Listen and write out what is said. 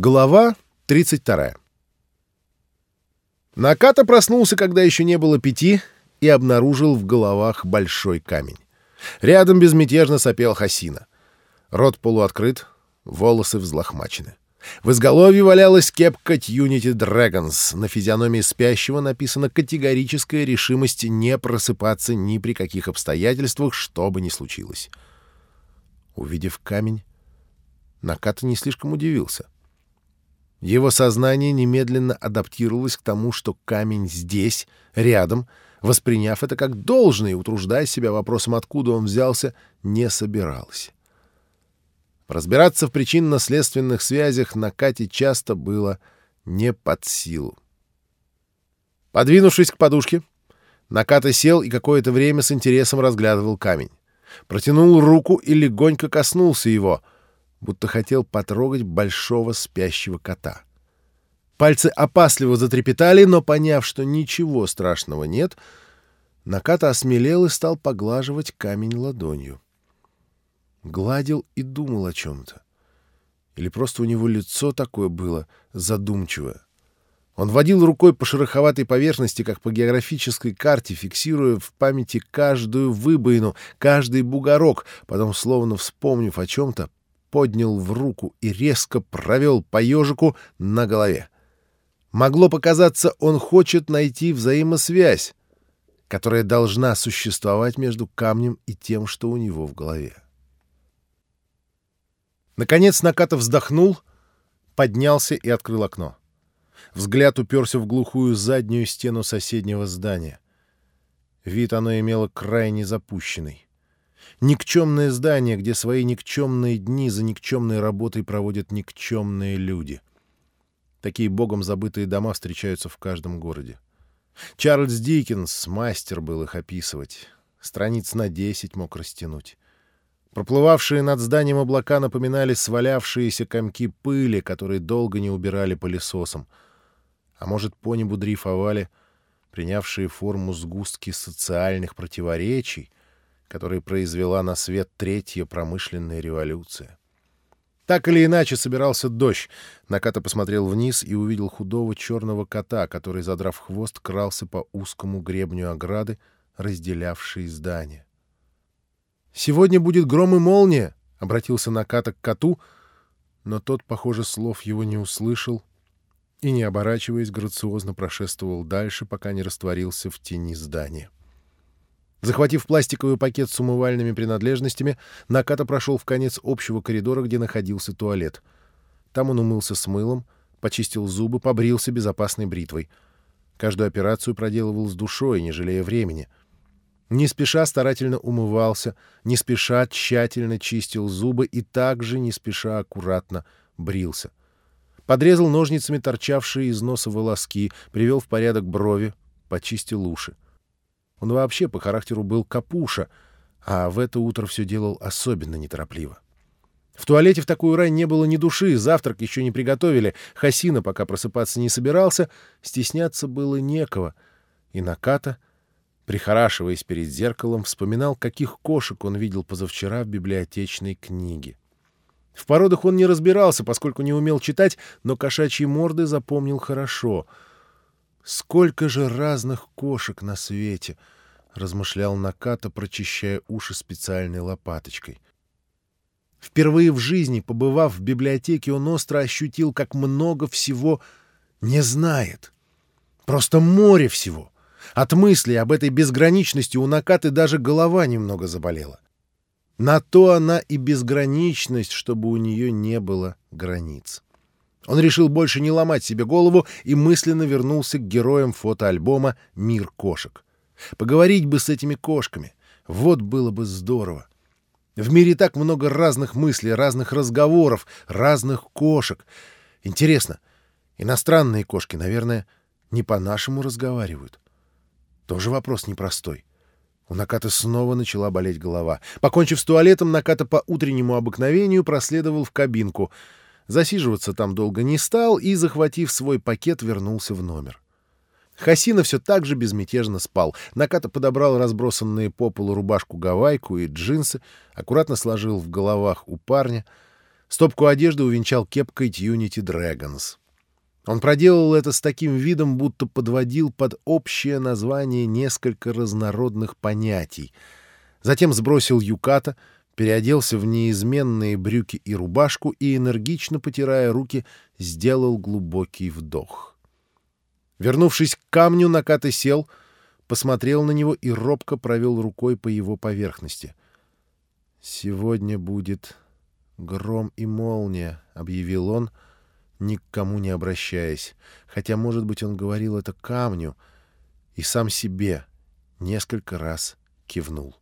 Глава 32. Наката проснулся, когда еще не было пяти, и обнаружил в головах большой камень. Рядом безмятежно сопел Хасина. Рот полуоткрыт, волосы взлохмачены. В изголовье валялась кепка Unity Dragons. На физиономии спящего написана категорическая решимость не просыпаться ни при каких обстоятельствах, что бы ни случилось. Увидев камень, Наката не слишком удивился — его сознание немедленно адаптировалось к тому, что камень здесь, рядом, восприняв это как должное и утруждая себя вопросом, откуда он взялся, не собиралось. Разбираться в причинно-следственных связях на Кате часто было не под силу. Подвинувшись к подушке, Наката сел и какое-то время с интересом разглядывал камень. Протянул руку и легонько коснулся его — будто хотел потрогать большого спящего кота. Пальцы опасливо затрепетали, но, поняв, что ничего страшного нет, Наката осмелел и стал поглаживать камень ладонью. Гладил и думал о чем-то. Или просто у него лицо такое было задумчивое. Он водил рукой по шероховатой поверхности, как по географической карте, фиксируя в памяти каждую выбоину, каждый бугорок, потом, словно вспомнив о чем-то, поднял в руку и резко провел по ежику на голове. Могло показаться, он хочет найти взаимосвязь, которая должна существовать между камнем и тем, что у него в голове. Наконец Накатов вздохнул, поднялся и открыл окно. Взгляд уперся в глухую заднюю стену соседнего здания. Вид оно имело крайне запущенный. Никчемное здание, где свои никчемные дни за никчемной работой проводят никчемные люди. Такие богом забытые дома встречаются в каждом городе. Чарльз Диккенс мастер был их описывать. Страниц на десять мог растянуть. Проплывавшие над зданием облака напоминали свалявшиеся комки пыли, которые долго не убирали пылесосом. А может, по небу дрейфовали принявшие форму сгустки социальных противоречий, который произвела на свет третья промышленная революция. Так или иначе собирался дождь. Наката посмотрел вниз и увидел худого черного кота, который, задрав хвост, крался по узкому гребню ограды, разделявшей здание. «Сегодня будет гром и молния!» — обратился Наката к коту, но тот, похоже, слов его не услышал и, не оборачиваясь, грациозно прошествовал дальше, пока не растворился в тени здания. Захватив пластиковый пакет с умывальными принадлежностями, Наката прошел в конец общего коридора, где находился туалет. Там он умылся с мылом, почистил зубы, побрился безопасной бритвой. Каждую операцию проделывал с душой, не жалея времени. Не спеша старательно умывался, не спеша тщательно чистил зубы и также не спеша аккуратно брился. Подрезал ножницами торчавшие из носа волоски, привел в порядок брови, почистил уши. Он вообще по характеру был капуша, а в это утро все делал особенно неторопливо. В туалете в такую рань не было ни души, завтрак еще не приготовили, Хасина пока просыпаться не собирался, стесняться было некого. И Наката, прихорашиваясь перед зеркалом, вспоминал, каких кошек он видел позавчера в библиотечной книге. В породах он не разбирался, поскольку не умел читать, но кошачьи морды запомнил хорошо — Сколько же разных кошек на свете! — размышлял Наката, прочищая уши специальной лопаточкой. Впервые в жизни, побывав в библиотеке, он остро ощутил, как много всего не знает. Просто море всего. От мысли об этой безграничности у Накаты даже голова немного заболела. На то она и безграничность, чтобы у нее не было границ. Он решил больше не ломать себе голову и мысленно вернулся к героям фотоальбома «Мир кошек». Поговорить бы с этими кошками. Вот было бы здорово. В мире так много разных мыслей, разных разговоров, разных кошек. Интересно, иностранные кошки, наверное, не по-нашему разговаривают? Тоже вопрос непростой. У Наката снова начала болеть голова. Покончив с туалетом, Наката по утреннему обыкновению проследовал в кабинку — Засиживаться там долго не стал и, захватив свой пакет, вернулся в номер. Хасина все так же безмятежно спал. Наката подобрал разбросанные по полу рубашку-гавайку и джинсы, аккуратно сложил в головах у парня, Стопку одежды увенчал кепкой Unity Dragons. Он проделал это с таким видом, будто подводил под общее название несколько разнородных понятий. Затем сбросил юката, переоделся в неизменные брюки и рубашку и, энергично потирая руки, сделал глубокий вдох. Вернувшись к камню, Накаты сел, посмотрел на него и робко провел рукой по его поверхности. «Сегодня будет гром и молния», — объявил он, — ни к кому не обращаясь, хотя, может быть, он говорил это камню и сам себе несколько раз кивнул.